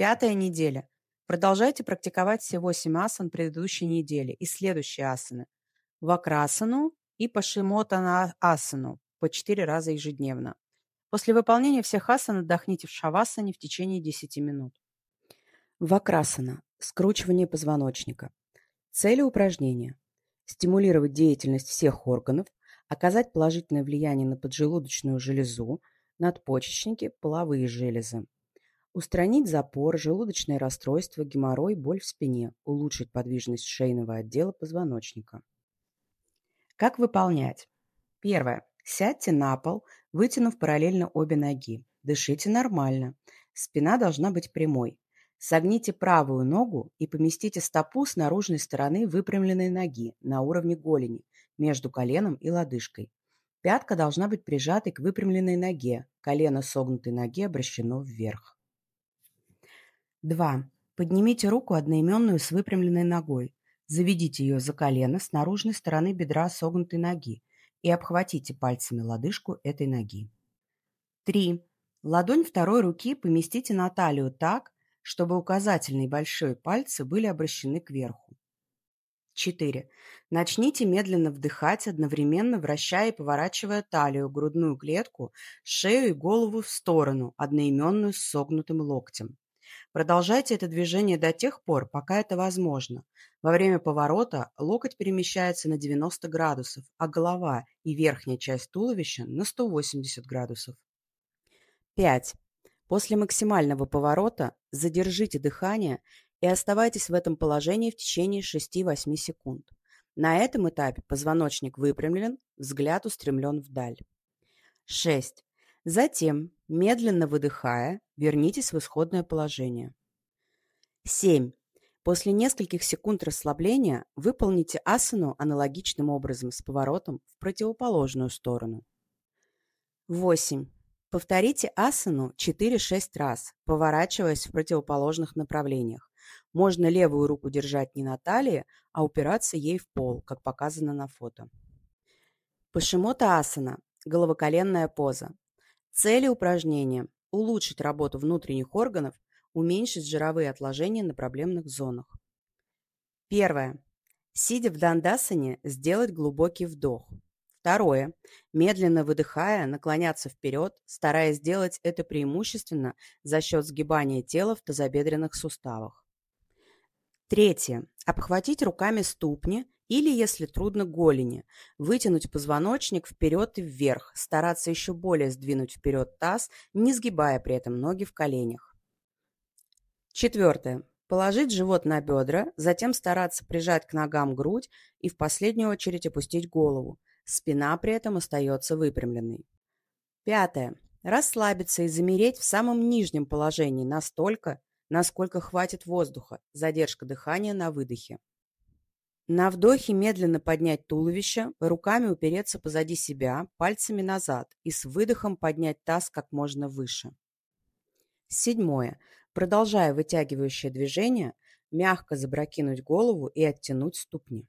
Пятая неделя. Продолжайте практиковать все 8 асан предыдущей недели и следующие асаны. Вакрасану и Пашимотана асану по 4 раза ежедневно. После выполнения всех асан отдохните в шавасане в течение 10 минут. Вакрасана – скручивание позвоночника. Цели упражнения – стимулировать деятельность всех органов, оказать положительное влияние на поджелудочную железу, надпочечники, половые железы. Устранить запор, желудочное расстройство, геморрой, боль в спине, улучшить подвижность шейного отдела позвоночника. Как выполнять? Первое. Сядьте на пол, вытянув параллельно обе ноги. Дышите нормально. Спина должна быть прямой. Согните правую ногу и поместите стопу с наружной стороны выпрямленной ноги на уровне голени, между коленом и лодыжкой. Пятка должна быть прижатой к выпрямленной ноге, колено согнутой ноги обращено вверх. 2. Поднимите руку одноименную с выпрямленной ногой. Заведите ее за колено с наружной стороны бедра согнутой ноги и обхватите пальцами лодыжку этой ноги. 3. Ладонь второй руки поместите на талию так, чтобы указательный и большой пальцы были обращены кверху. 4. Начните медленно вдыхать, одновременно вращая и поворачивая талию, грудную клетку, шею и голову в сторону, одноименную с согнутым локтем. Продолжайте это движение до тех пор, пока это возможно. Во время поворота локоть перемещается на 90 градусов, а голова и верхняя часть туловища на 180 градусов. 5. После максимального поворота задержите дыхание и оставайтесь в этом положении в течение 6-8 секунд. На этом этапе позвоночник выпрямлен, взгляд устремлен вдаль. 6. Затем, медленно выдыхая, вернитесь в исходное положение. 7. После нескольких секунд расслабления выполните асану аналогичным образом с поворотом в противоположную сторону. 8. Повторите асану 4-6 раз, поворачиваясь в противоположных направлениях. Можно левую руку держать не на талии, а упираться ей в пол, как показано на фото. Пашимота асана – головоколенная поза. Цели упражнения – улучшить работу внутренних органов, уменьшить жировые отложения на проблемных зонах. Первое. Сидя в дандасане, сделать глубокий вдох. Второе. Медленно выдыхая, наклоняться вперед, стараясь сделать это преимущественно за счет сгибания тела в тазобедренных суставах. Третье. Обхватить руками ступни или, если трудно, голени. Вытянуть позвоночник вперед и вверх, стараться еще более сдвинуть вперед таз, не сгибая при этом ноги в коленях. Четвертое. Положить живот на бедра, затем стараться прижать к ногам грудь и в последнюю очередь опустить голову. Спина при этом остается выпрямленной. Пятое. Расслабиться и замереть в самом нижнем положении настолько, насколько хватит воздуха. Задержка дыхания на выдохе. На вдохе медленно поднять туловище, руками упереться позади себя, пальцами назад и с выдохом поднять таз как можно выше. Седьмое. Продолжая вытягивающее движение, мягко запрокинуть голову и оттянуть ступни.